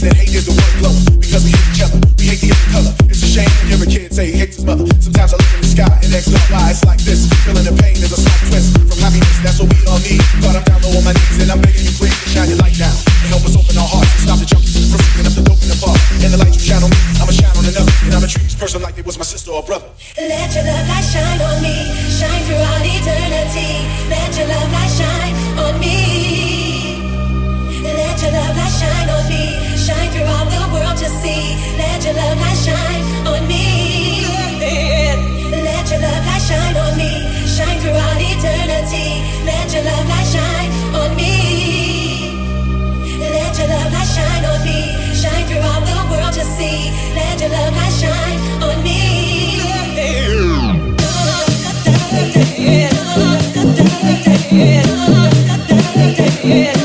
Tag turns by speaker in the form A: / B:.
A: that hate is the word
B: Yeah.